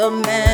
The man.